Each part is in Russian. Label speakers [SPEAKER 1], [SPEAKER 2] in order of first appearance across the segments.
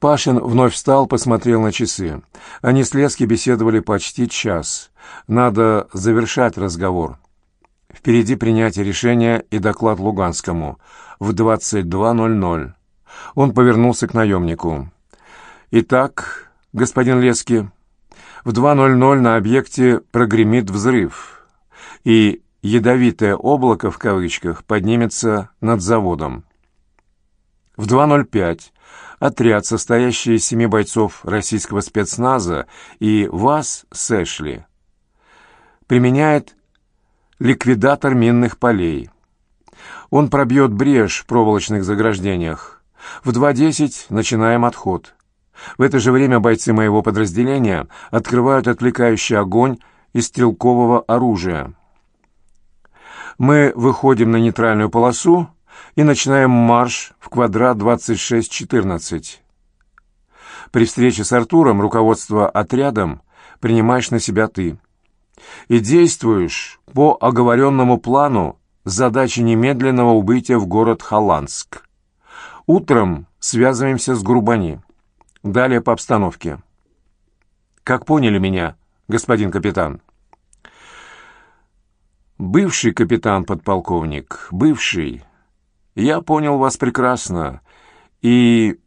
[SPEAKER 1] Пашин вновь встал, посмотрел на часы. Они с Лески беседовали почти час. Надо завершать разговор. Впереди принятие решения и доклад Луганскому в 22.00. Он повернулся к наемнику. «Итак, господин Лески, в 2.00 на объекте прогремит взрыв, и «ядовитое облако» в кавычках поднимется над заводом. В 2.05 отряд, состоящий из семи бойцов российского спецназа и вас, Сэшли, применяет ликвидатор минных полей. Он пробьет брешь в проволочных заграждениях. В 2.10 начинаем отход. В это же время бойцы моего подразделения открывают отвлекающий огонь из стрелкового оружия. Мы выходим на нейтральную полосу и начинаем марш в квадрат 2614. При встрече с Артуром руководство отрядом принимаешь на себя ты. И действуешь по оговоренному плану с задачей немедленного убытия в город Холландск. Утром связываемся с Грубани. Далее по обстановке. Как поняли меня, господин капитан? Бывший капитан-подполковник, бывший. Я понял вас прекрасно. И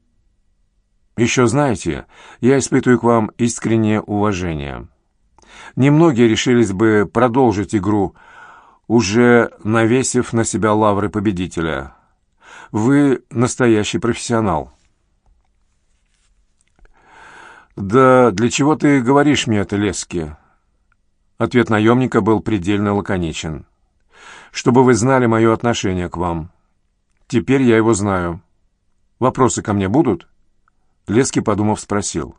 [SPEAKER 1] еще знаете, я испытываю к вам искреннее уважение. Немногие решились бы продолжить игру, уже навесив на себя лавры победителя. Вы настоящий профессионал. «Да для чего ты говоришь мне это, Лески?» Ответ наемника был предельно лаконичен. «Чтобы вы знали мое отношение к вам. Теперь я его знаю. Вопросы ко мне будут?» Лески, подумав, спросил.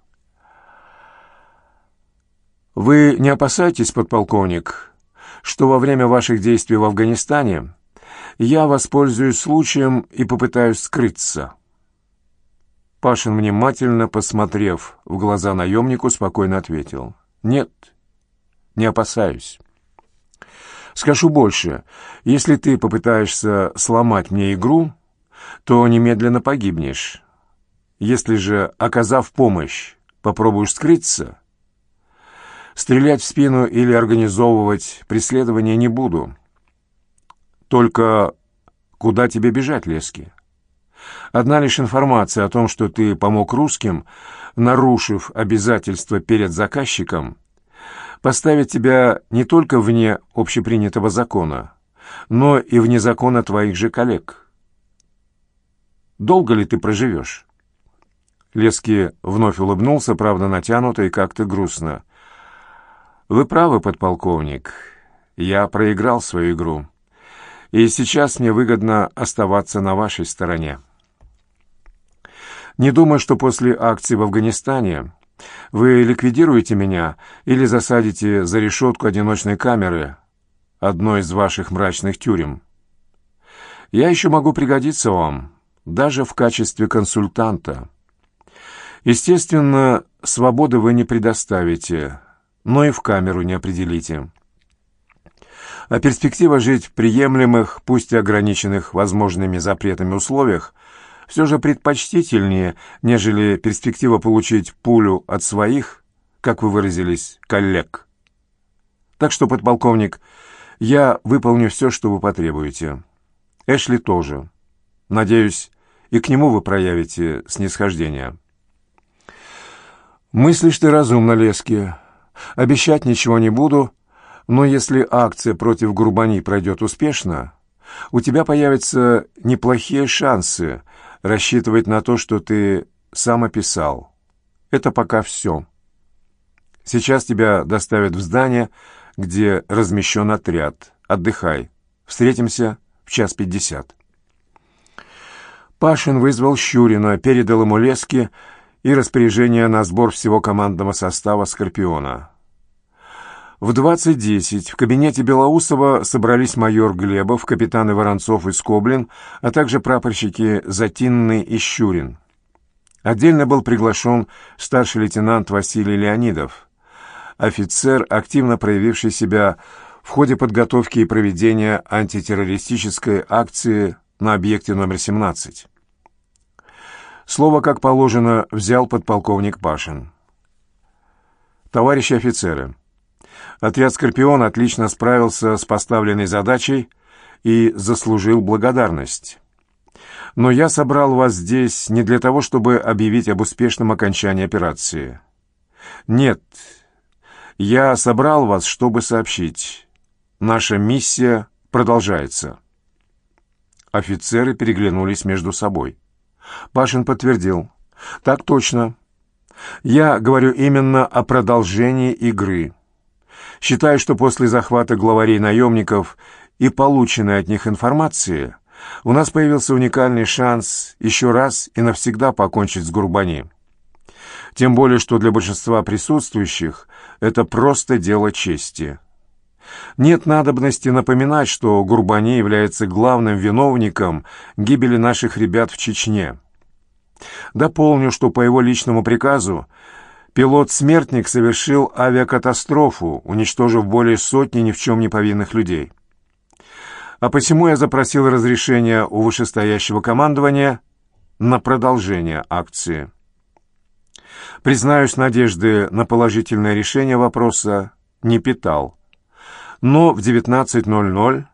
[SPEAKER 1] «Вы не опасаетесь, подполковник, что во время ваших действий в Афганистане я воспользуюсь случаем и попытаюсь скрыться?» Пашин, внимательно посмотрев в глаза наемнику, спокойно ответил. «Нет, не опасаюсь. Скажу больше. Если ты попытаешься сломать мне игру, то немедленно погибнешь. Если же, оказав помощь, попробуешь скрыться, стрелять в спину или организовывать преследование не буду. Только куда тебе бежать, Лески?» Одна лишь информация о том, что ты помог русским, нарушив обязательства перед заказчиком, поставит тебя не только вне общепринятого закона, но и вне закона твоих же коллег. Долго ли ты проживешь? Лески вновь улыбнулся, правда, натянуто и как-то грустно. «Вы правы, подполковник. Я проиграл свою игру. И сейчас мне выгодно оставаться на вашей стороне». Не думаю, что после акции в Афганистане вы ликвидируете меня или засадите за решетку одиночной камеры одной из ваших мрачных тюрем. Я еще могу пригодиться вам, даже в качестве консультанта. Естественно, свободы вы не предоставите, но и в камеру не определите. А перспектива жить в приемлемых, пусть и ограниченных возможными запретами условиях – все же предпочтительнее, нежели перспектива получить пулю от своих, как вы выразились, коллег. Так что, подполковник, я выполню все, что вы потребуете. Эшли тоже. Надеюсь, и к нему вы проявите снисхождение. Мыслишь ты разумно, Лески. Обещать ничего не буду, но если акция против Грубани пройдет успешно, у тебя появятся неплохие шансы рассчитывать на то, что ты сам описал. Это пока все. Сейчас тебя доставят в здание, где размещен отряд. Отдыхай. Встретимся в час пятьдесят. Пашин вызвал Щурина, передал ему лески и распоряжение на сбор всего командного состава «Скорпиона». В 20.10 в кабинете Белоусова собрались майор Глебов, капитаны Воронцов и Скоблин, а также прапорщики Затинный и Щурин. Отдельно был приглашен старший лейтенант Василий Леонидов, офицер, активно проявивший себя в ходе подготовки и проведения антитеррористической акции на объекте номер 17. Слово, как положено, взял подполковник Пашин. «Товарищи офицеры, отряд «Скорпион» отлично справился с поставленной задачей и заслужил благодарность. Но я собрал вас здесь не для того, чтобы объявить об успешном окончании операции. Нет, я собрал вас, чтобы сообщить. Наша миссия продолжается». Офицеры переглянулись между собой. Пашин подтвердил. «Так точно. Я говорю именно о продолжении игры. Считаю, что после захвата главарей наемников и полученной от них информации у нас появился уникальный шанс еще раз и навсегда покончить с Гурбани. Тем более, что для большинства присутствующих это просто дело чести». Нет надобности напоминать, что Гурбани является главным виновником гибели наших ребят в Чечне. Дополню, что по его личному приказу пилот-смертник совершил авиакатастрофу, уничтожив более сотни ни в чем не повинных людей. А посему я запросил разрешение у вышестоящего командования на продолжение акции. Признаюсь, надежды на положительное решение вопроса не питал. Но в 19.00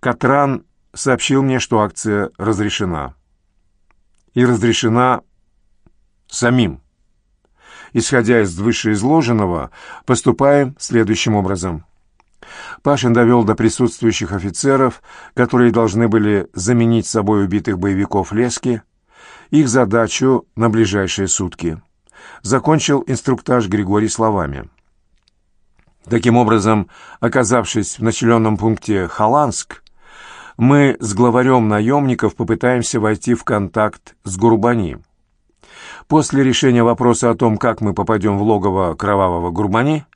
[SPEAKER 1] Катран сообщил мне, что акция разрешена. И разрешена самим. Исходя из вышеизложенного, поступаем следующим образом. Пашин довел до присутствующих офицеров, которые должны были заменить собой убитых боевиков Лески, их задачу на ближайшие сутки. Закончил инструктаж Григорий словами. Таким образом, оказавшись в населенном пункте Халанск, мы с главарем наемников попытаемся войти в контакт с Гурбани. После решения вопроса о том, как мы попадем в логово кровавого Гурбани,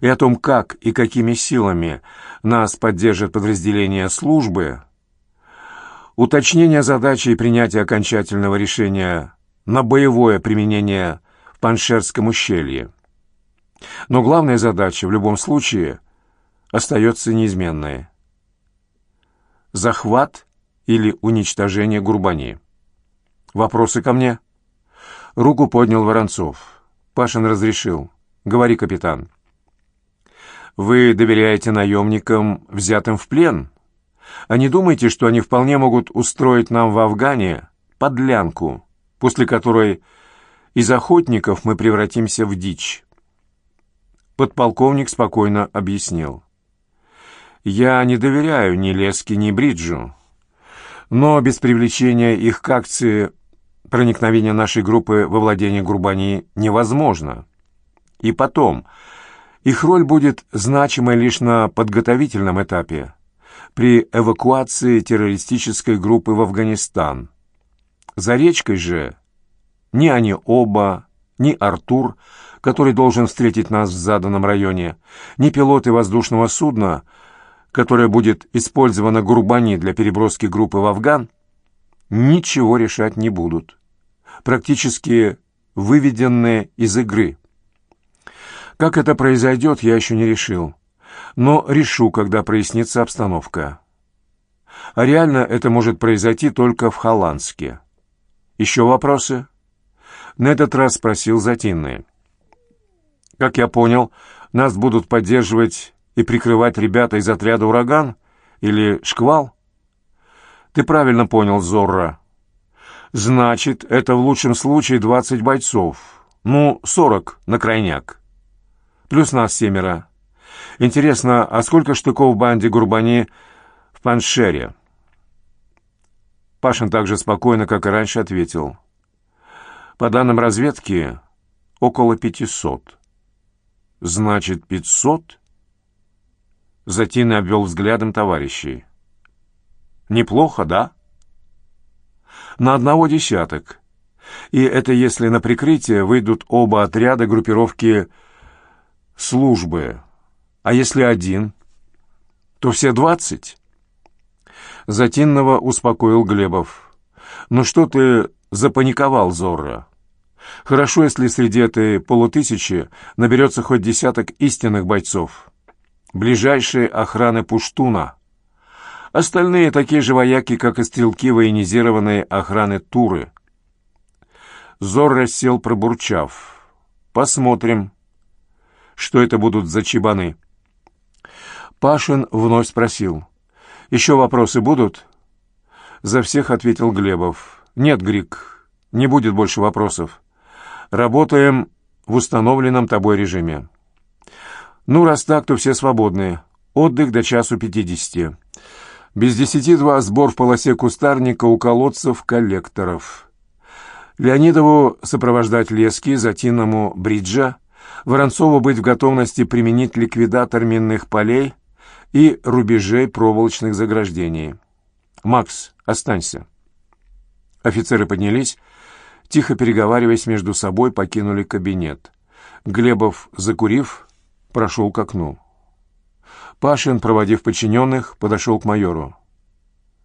[SPEAKER 1] и о том, как и какими силами нас поддержат подразделения службы, уточнение задачи и принятие окончательного решения на боевое применение в Паншерском ущелье. Но главная задача в любом случае остается неизменной. Захват или уничтожение Гурбани. Вопросы ко мне? Руку поднял Воронцов. Пашин разрешил. Говори, капитан. Вы доверяете наемникам, взятым в плен? А не думаете, что они вполне могут устроить нам в Афгане подлянку, после которой из охотников мы превратимся в дичь? Подполковник спокойно объяснил. «Я не доверяю ни Леске, ни Бриджу, но без привлечения их к акции проникновение нашей группы во владение Гурбани невозможно. И потом, их роль будет значимой лишь на подготовительном этапе, при эвакуации террористической группы в Афганистан. За речкой же ни они оба, ни Артур – который должен встретить нас в заданном районе, ни пилоты воздушного судна, которое будет использовано Гурбани для переброски группы в Афган, ничего решать не будут. Практически выведенные из игры. Как это произойдет, я еще не решил. Но решу, когда прояснится обстановка. А реально это может произойти только в Холландске. Еще вопросы? На этот раз спросил Затинный. Как я понял, нас будут поддерживать и прикрывать ребята из отряда «Ураган» или «Шквал»? Ты правильно понял, Зорро. Значит, это в лучшем случае двадцать бойцов. Ну, сорок на крайняк. Плюс нас семеро. Интересно, а сколько штыков банде Гурбани в Паншере? Пашин так же спокойно, как и раньше, ответил. По данным разведки, около пятисот. «Значит, пятьсот?» Затина обвел взглядом товарищей. «Неплохо, да?» «На одного десяток. И это если на прикрытие выйдут оба отряда группировки службы. А если один, то все двадцать?» Затинного успокоил Глебов. «Ну что ты запаниковал, Зорро?» Хорошо, если среди этой полутысячи наберется хоть десяток истинных бойцов. Ближайшие охраны Пуштуна. Остальные такие же вояки, как и стрелки военизированной охраны Туры. Зор рассел, пробурчав. «Посмотрим, что это будут за чебаны». Пашин вновь спросил. «Еще вопросы будут?» За всех ответил Глебов. «Нет, Грик, не будет больше вопросов. Работаем в установленном тобой режиме». «Ну, раз так, то все свободны. Отдых до часу пятидесяти. Без десяти два сбор в полосе кустарника у колодцев коллекторов. Леонидову сопровождать лески, Затиному бриджа, Воронцову быть в готовности применить ликвидатор минных полей и рубежей проволочных заграждений. «Макс, останься». Офицеры поднялись, тихо переговариваясь между собой, покинули кабинет. Глебов, закурив, прошел к окну. Пашин, проводив подчиненных, подошел к майору.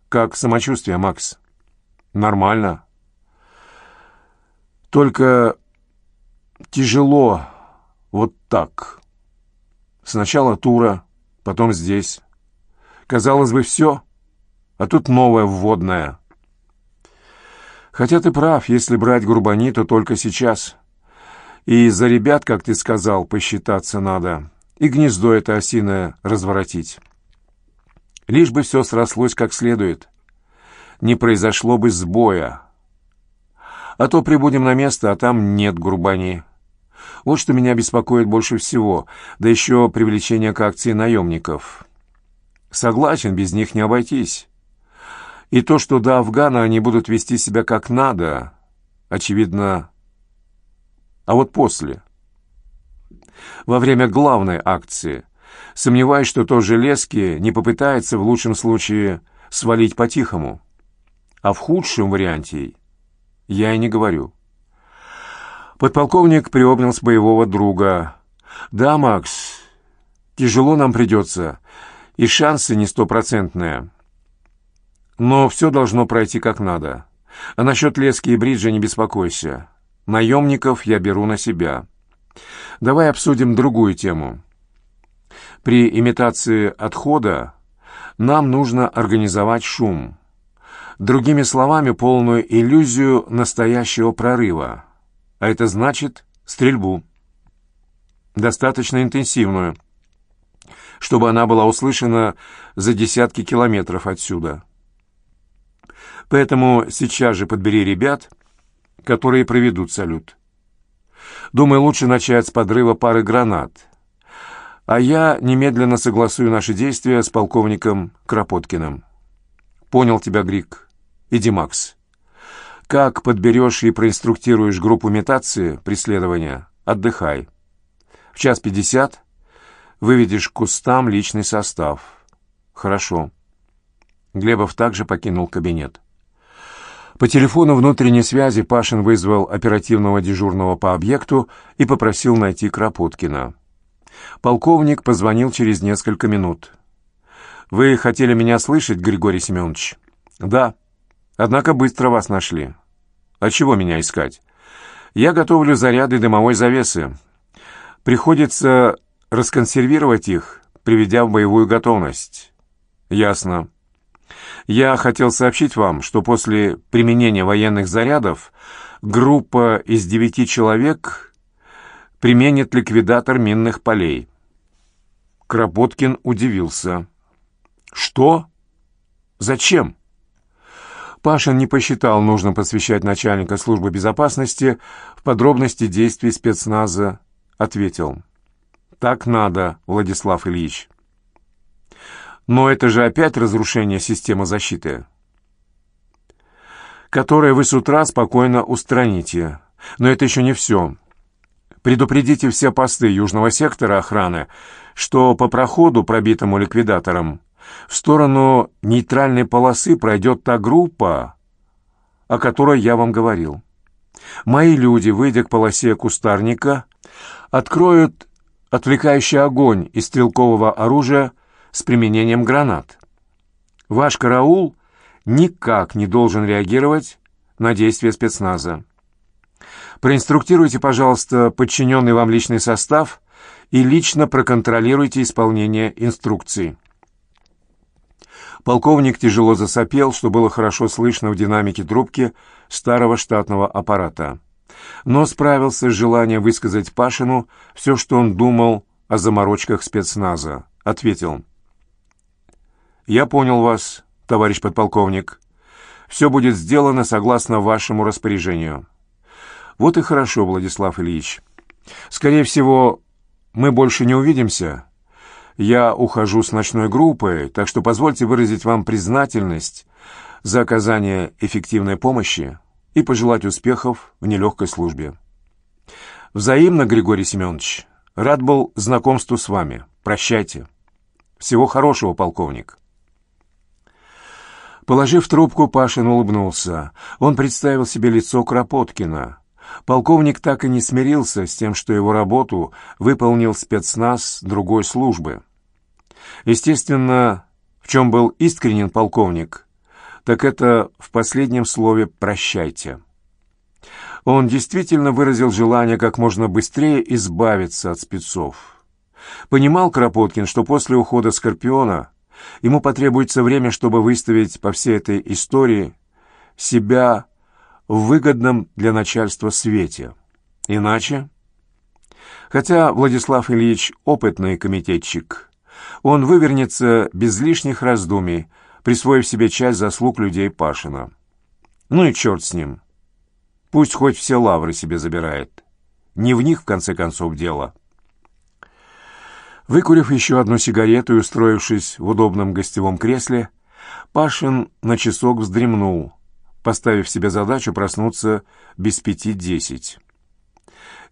[SPEAKER 1] «Как самочувствие, Макс?» «Нормально. Только тяжело вот так. Сначала Тура, потом здесь. Казалось бы, все, а тут новое вводное. Хотя ты прав, если брать Гурбани, то только сейчас. И за ребят, как ты сказал, посчитаться надо» и гнездо это осиное разворотить. Лишь бы все срослось как следует. Не произошло бы сбоя. А то прибудем на место, а там нет гурбани. Вот что меня беспокоит больше всего, да еще привлечение к акции наемников. Согласен, без них не обойтись. И то, что до Афгана они будут вести себя как надо, очевидно. А вот после во время главной акции. Сомневаюсь, что тот Железки не попытается в лучшем случае свалить по-тихому. А в худшем варианте я и не говорю. Подполковник приобнял с боевого друга. «Да, Макс, тяжело нам придется, и шансы не стопроцентные. Но все должно пройти как надо. А насчет лески и бриджа не беспокойся. Наемников я беру на себя». Давай обсудим другую тему. При имитации отхода нам нужно организовать шум. Другими словами, полную иллюзию настоящего прорыва. А это значит стрельбу. Достаточно интенсивную, чтобы она была услышана за десятки километров отсюда. Поэтому сейчас же подбери ребят, которые проведут салют. Думаю, лучше начать с подрыва пары гранат. А я немедленно согласую наши действия с полковником Кропоткиным. Понял тебя, Грик. Иди, Макс. Как подберешь и проинструктируешь группу метации преследования, отдыхай. В час пятьдесят выведешь к кустам личный состав. Хорошо. Глебов также покинул кабинет. По телефону внутренней связи Пашин вызвал оперативного дежурного по объекту и попросил найти Кропоткина. Полковник позвонил через несколько минут. «Вы хотели меня слышать, Григорий Семенович?» «Да. Однако быстро вас нашли. А чего меня искать? Я готовлю заряды дымовой завесы. Приходится расконсервировать их, приведя в боевую готовность». «Ясно. Я хотел сообщить вам, что после применения военных зарядов группа из девяти человек применит ликвидатор минных полей. Кропоткин удивился. «Что? Зачем?» Пашин не посчитал нужным посвящать начальника службы безопасности в подробности действий спецназа, ответил. «Так надо, Владислав Ильич». Но это же опять разрушение системы защиты, которое вы с утра спокойно устраните. Но это еще не все. Предупредите все посты южного сектора охраны, что по проходу, пробитому ликвидатором, в сторону нейтральной полосы пройдет та группа, о которой я вам говорил. Мои люди, выйдя к полосе кустарника, откроют отвлекающий огонь из стрелкового оружия с применением гранат. Ваш караул никак не должен реагировать на действия спецназа. Проинструктируйте, пожалуйста, подчиненный вам личный состав и лично проконтролируйте исполнение инструкций. Полковник тяжело засопел, что было хорошо слышно в динамике трубки старого штатного аппарата. но справился с желанием высказать Пашину все, что он думал о заморочках спецназа. Ответил. «Я понял вас, товарищ подполковник. Все будет сделано согласно вашему распоряжению». «Вот и хорошо, Владислав Ильич. Скорее всего, мы больше не увидимся. Я ухожу с ночной группой, так что позвольте выразить вам признательность за оказание эффективной помощи и пожелать успехов в нелегкой службе. Взаимно, Григорий Семенович. Рад был знакомству с вами. Прощайте. Всего хорошего, полковник. Положив трубку, Пашин улыбнулся. Он представил себе лицо Кропоткина. Полковник так и не смирился с тем, что его работу выполнил спецназ другой службы. Естественно, в чем был искренен полковник, так это в последнем слове «прощайте». Он действительно выразил желание как можно быстрее избавиться от спецов. Понимал Кропоткин, что после ухода Скорпиона ему потребуется время, чтобы выставить по всей этой истории себя в выгодном для начальства свете. Иначе... Хотя Владислав Ильич опытный комитетчик, он вывернется без лишних раздумий, присвоив себе часть заслуг людей Пашина. Ну и черт с ним. Пусть хоть все лавры себе забирает. Не в них, в конце концов, дело. Выкурив еще одну сигарету и устроившись в удобном гостевом кресле, Пашин на часок вздремнул, поставив себе задачу проснуться без пяти десять.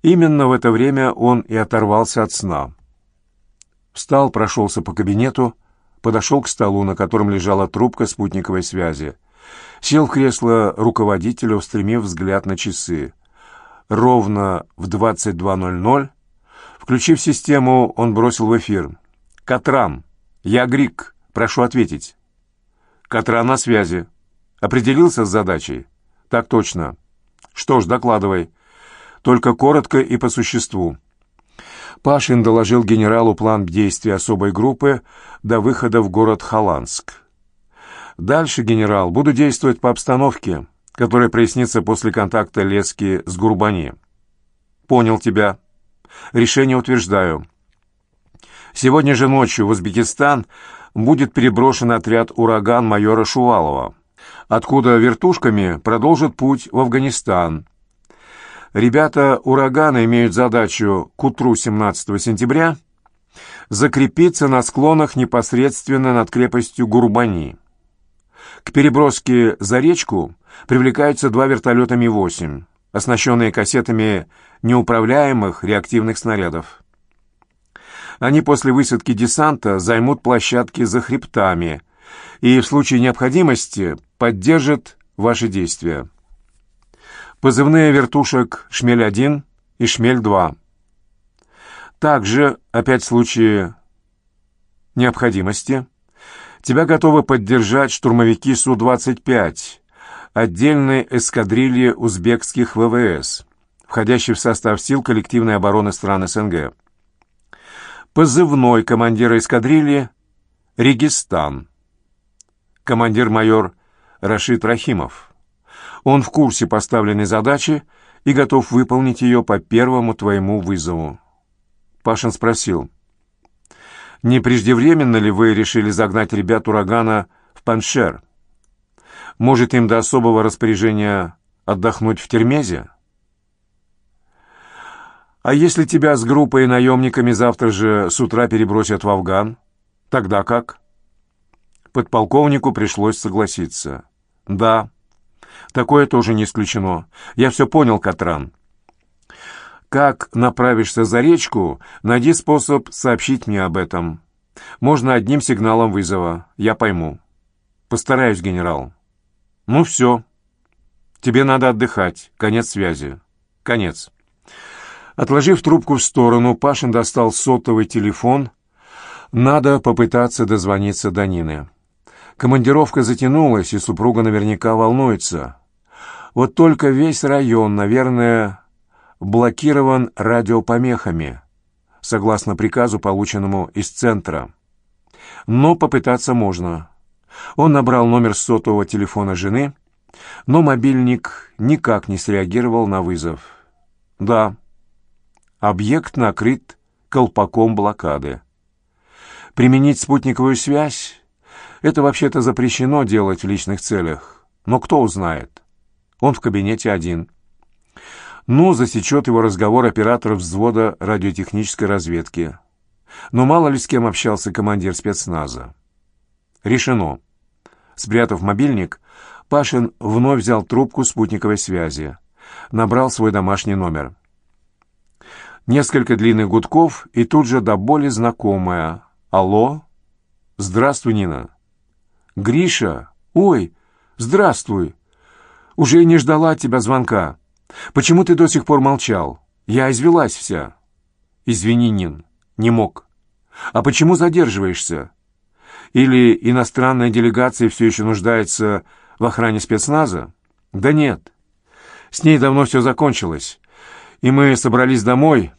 [SPEAKER 1] Именно в это время он и оторвался от сна. Встал, прошелся по кабинету, подошел к столу, на котором лежала трубка спутниковой связи. Сел в кресло руководителя, устремив взгляд на часы. Ровно в 22.00 Включив систему, он бросил в эфир. «Катран, я Грик, прошу ответить». «Катран на связи. Определился с задачей?» «Так точно». «Что ж, докладывай. Только коротко и по существу». Пашин доложил генералу план действий особой группы до выхода в город Холандск. «Дальше, генерал, буду действовать по обстановке, которая прояснится после контакта Лески с Гурбани». «Понял тебя». Решение утверждаю. Сегодня же ночью в Узбекистан будет переброшен отряд «Ураган» майора Шувалова, откуда вертушками продолжит путь в Афганистан. Ребята «Урагана» имеют задачу к утру 17 сентября закрепиться на склонах непосредственно над крепостью Гурбани. К переброске за речку привлекаются два вертолета Ми-8 оснащенные кассетами неуправляемых реактивных снарядов. Они после высадки десанта займут площадки за хребтами и в случае необходимости поддержат ваши действия. Позывные вертушек «Шмель-1» и «Шмель-2». Также, опять в случае необходимости, тебя готовы поддержать штурмовики Су-25, отдельной эскадрильи узбекских ВВС, входящей в состав сил коллективной обороны стран СНГ. Позывной командира эскадрильи «Регистан». Командир-майор Рашид Рахимов. Он в курсе поставленной задачи и готов выполнить ее по первому твоему вызову. Пашин спросил, «Не преждевременно ли вы решили загнать ребят урагана в Паншер?» Может, им до особого распоряжения отдохнуть в Термезе? А если тебя с группой наемниками завтра же с утра перебросят в Афган, тогда как? Подполковнику пришлось согласиться. Да, такое тоже не исключено. Я все понял, Катран. Как направишься за речку, найди способ сообщить мне об этом. Можно одним сигналом вызова, я пойму. Постараюсь, генерал. «Ну все. Тебе надо отдыхать. Конец связи. Конец». Отложив трубку в сторону, Пашин достал сотовый телефон. Надо попытаться дозвониться до Нины. Командировка затянулась, и супруга наверняка волнуется. Вот только весь район, наверное, блокирован радиопомехами, согласно приказу, полученному из центра. Но попытаться можно. Он набрал номер сотового телефона жены Но мобильник никак не среагировал на вызов. Да, объект накрыт колпаком блокады. Применить спутниковую связь — это вообще-то запрещено делать в личных целях. Но кто узнает? Он в кабинете один. Ну, засечет его разговор оператор взвода радиотехнической разведки. Но мало ли с кем общался командир спецназа. Решено. Спрятав мобильник, Пашин вновь взял трубку спутниковой связи. Набрал свой домашний номер. Несколько длинных гудков, и тут же до боли знакомая. «Алло? Здравствуй, Нина». «Гриша? Ой, здравствуй. Уже не ждала от тебя звонка. Почему ты до сих пор молчал? Я извелась вся». «Извини, Нин, не мог». «А почему задерживаешься? Или иностранная делегация все еще нуждается в охране спецназа? Да нет. С ней давно все закончилось. И мы собрались домой.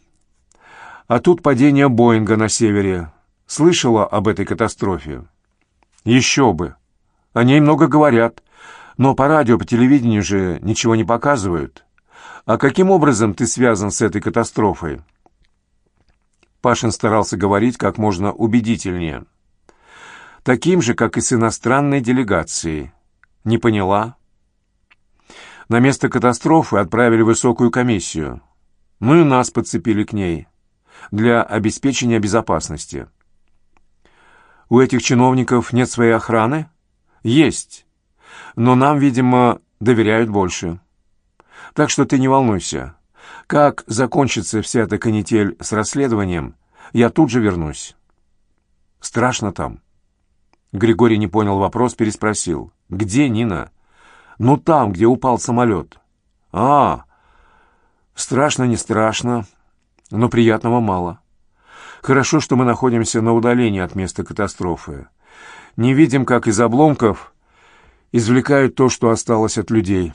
[SPEAKER 1] А тут падение Боинга на севере. Слышала об этой катастрофе? Еще бы. О ней много говорят. Но по радио, по телевидению же ничего не показывают. А каким образом ты связан с этой катастрофой? Пашин старался говорить как можно убедительнее. Таким же, как и с иностранной делегацией. Не поняла? На место катастрофы отправили высокую комиссию. Ну и нас подцепили к ней. Для обеспечения безопасности. У этих чиновников нет своей охраны? Есть. Но нам, видимо, доверяют больше. Так что ты не волнуйся. Как закончится вся эта канитель с расследованием, я тут же вернусь. Страшно там. Григорий не понял вопрос, переспросил. «Где Нина?» «Ну там, где упал самолет». «А, страшно, не страшно, но приятного мало. Хорошо, что мы находимся на удалении от места катастрофы. Не видим, как из обломков извлекают то, что осталось от людей».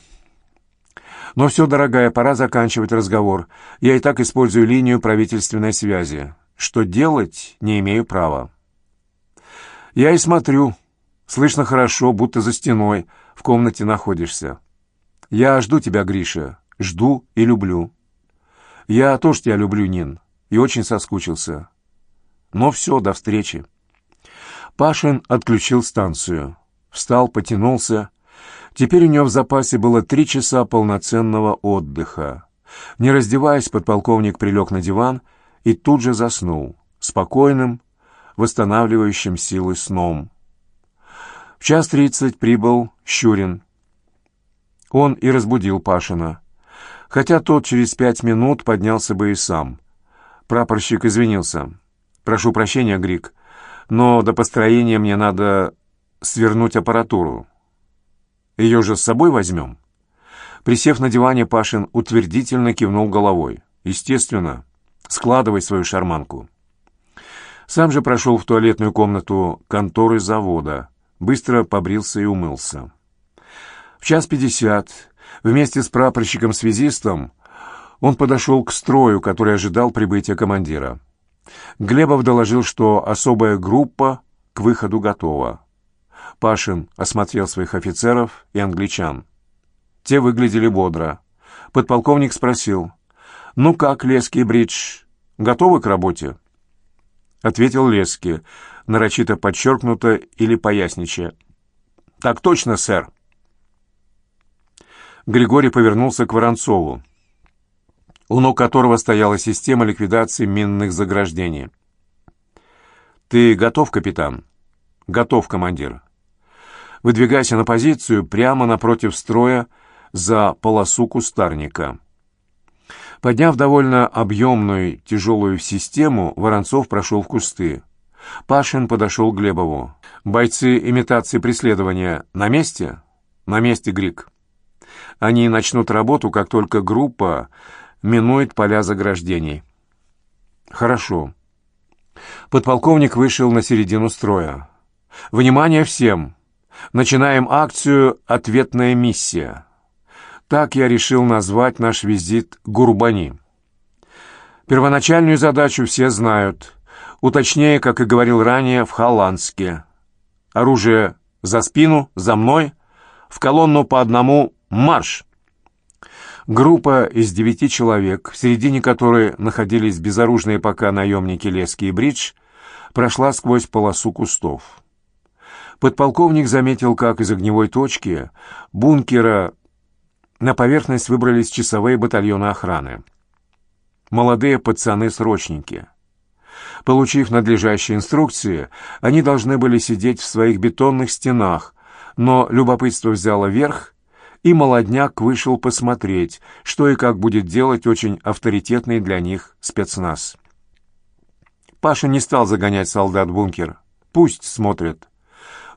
[SPEAKER 1] «Но все, дорогая, пора заканчивать разговор. Я и так использую линию правительственной связи. Что делать, не имею права». Я и смотрю. Слышно хорошо, будто за стеной в комнате находишься. Я жду тебя, Гриша. Жду и люблю. Я тоже тебя люблю, Нин, и очень соскучился. Но все, до встречи. Пашин отключил станцию. Встал, потянулся. Теперь у него в запасе было три часа полноценного отдыха. Не раздеваясь, подполковник прилег на диван и тут же заснул. Спокойным, восстанавливающим силы сном. В час тридцать прибыл Щурин. Он и разбудил Пашина, хотя тот через пять минут поднялся бы и сам. Прапорщик извинился. «Прошу прощения, Грик, но до построения мне надо свернуть аппаратуру. Ее же с собой возьмем?» Присев на диване, Пашин утвердительно кивнул головой. «Естественно. Складывай свою шарманку». Сам же прошел в туалетную комнату конторы завода, быстро побрился и умылся. В час пятьдесят вместе с прапорщиком-связистом он подошел к строю, который ожидал прибытия командира. Глебов доложил, что особая группа к выходу готова. Пашин осмотрел своих офицеров и англичан. Те выглядели бодро. Подполковник спросил, «Ну как, Леский Бридж, готовы к работе?» Ответил Лески, нарочито подчеркнуто или поясничая. «Так точно, сэр». Григорий повернулся к Воронцову, у ног которого стояла система ликвидации минных заграждений. «Ты готов, капитан?» «Готов, командир». «Выдвигайся на позицию прямо напротив строя за полосу кустарника». Подняв довольно объемную, тяжелую систему, Воронцов прошел в кусты. Пашин подошел к Глебову. «Бойцы имитации преследования на месте?» «На месте, Грик. Они начнут работу, как только группа минует поля заграждений». «Хорошо». Подполковник вышел на середину строя. «Внимание всем! Начинаем акцию «Ответная миссия». Так я решил назвать наш визит Гурбани. Первоначальную задачу все знают. Уточнее, как и говорил ранее, в Холландске. Оружие за спину, за мной, В колонну по одному марш!» Группа из девяти человек, в середине которой находились безоружные пока наемники Лески и Бридж, прошла сквозь полосу кустов. Подполковник заметил, как из огневой точки бункера на поверхность выбрались часовые батальоны охраны. Молодые пацаны-срочники. Получив надлежащие инструкции, они должны были сидеть в своих бетонных стенах, но любопытство взяло верх, и молодняк вышел посмотреть, что и как будет делать очень авторитетный для них спецназ. Паша не стал загонять солдат в бункер. Пусть смотрят.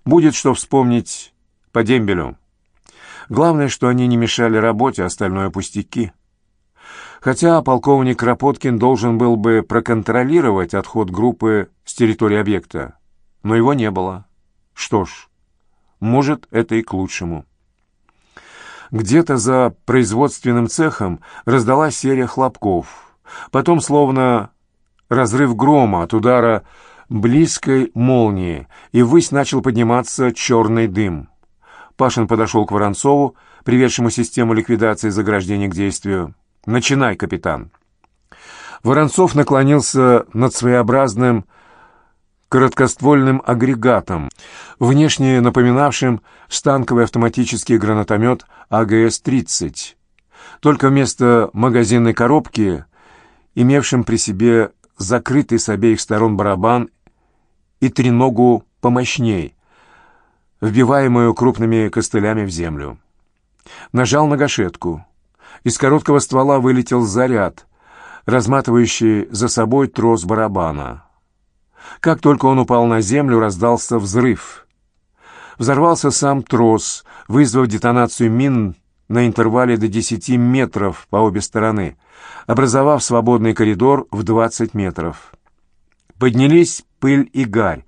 [SPEAKER 1] Будет что вспомнить по дембелю. Главное, что они не мешали работе, остальное пустяки. Хотя полковник Кропоткин должен был бы проконтролировать отход группы с территории объекта, но его не было. Что ж, может, это и к лучшему. Где-то за производственным цехом раздалась серия хлопков. Потом, словно разрыв грома от удара близкой молнии, и ввысь начал подниматься черный дым. Пашин подошел к Воронцову, приведшему систему ликвидации заграждений к действию. «Начинай, капитан». Воронцов наклонился над своеобразным короткоствольным агрегатом, внешне напоминавшим станковый автоматический гранатомет АГС-30, только вместо магазинной коробки, имевшим при себе закрытый с обеих сторон барабан и треногу помощней, вбиваемую крупными костылями в землю. Нажал на гашетку. Из короткого ствола вылетел заряд, разматывающий за собой трос барабана. Как только он упал на землю, раздался взрыв. Взорвался сам трос, вызвав детонацию мин на интервале до 10 метров по обе стороны, образовав свободный коридор в 20 метров. Поднялись пыль и гарь.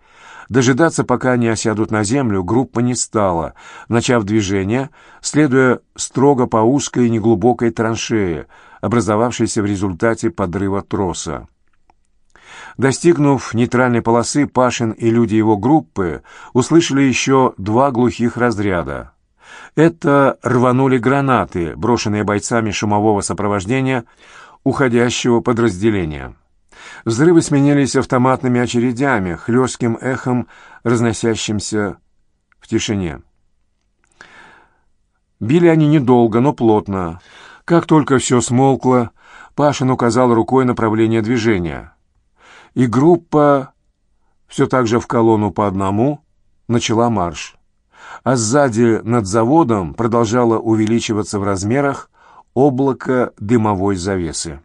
[SPEAKER 1] Дожидаться, пока они осядут на землю, группа не стала, начав движение, следуя строго по узкой и неглубокой траншее, образовавшейся в результате подрыва троса. Достигнув нейтральной полосы, Пашин и люди его группы услышали еще два глухих разряда. Это рванули гранаты, брошенные бойцами шумового сопровождения уходящего подразделения. Взрывы сменились автоматными очередями, хлестким эхом, разносящимся в тишине. Били они недолго, но плотно. Как только все смолкло, Пашин указал рукой направление движения. И группа, все так же в колонну по одному, начала марш. А сзади над заводом продолжало увеличиваться в размерах облако дымовой завесы.